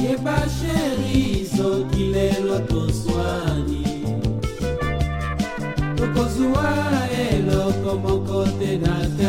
yeba sheri soki lelo toswani tokozwa eloko moko te na te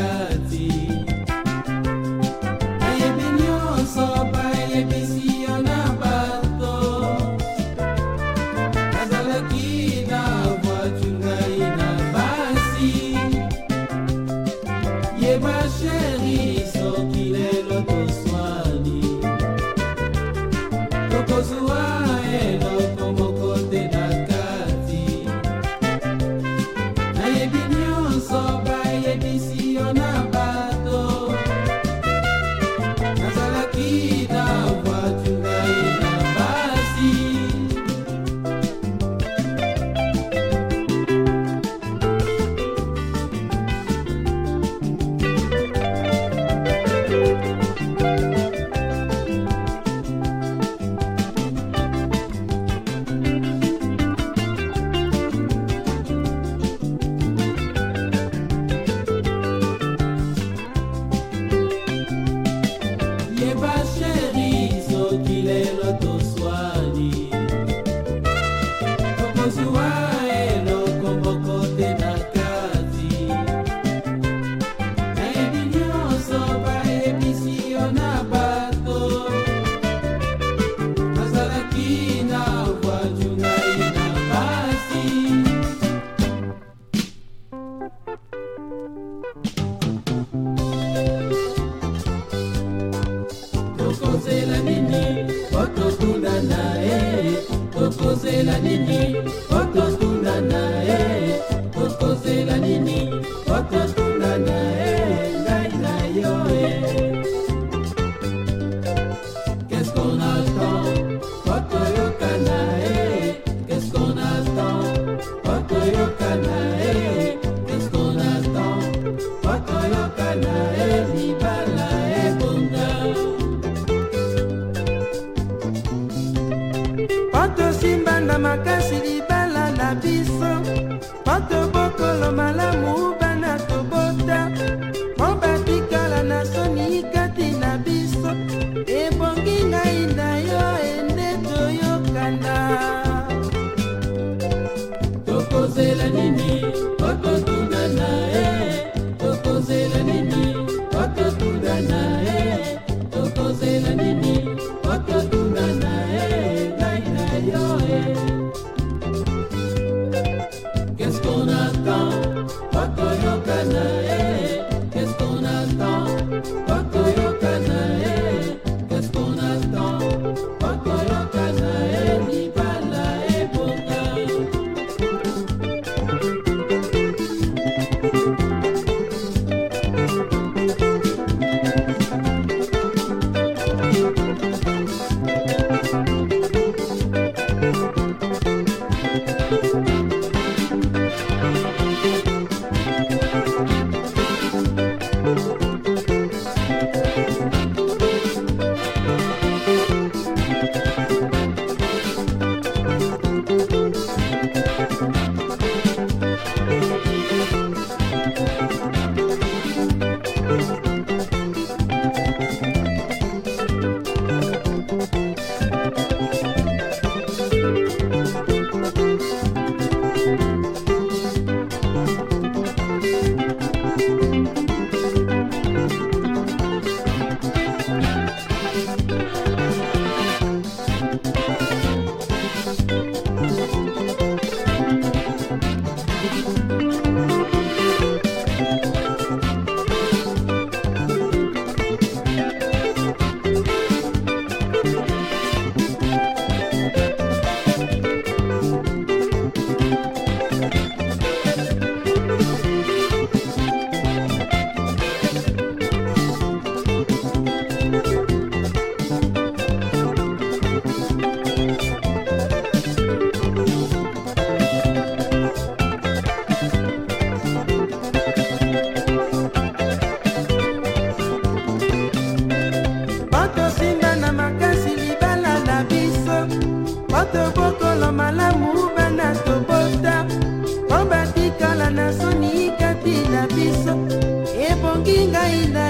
na makasi libala na biso mpo tobokolo malamu bana tobota mpo batikala na soni kati na biso ebongi ngai na yo ende toyokana tokozela nini tobokolo malamu bana tobota mpo batikala na soni kati na biso ebongi ngai na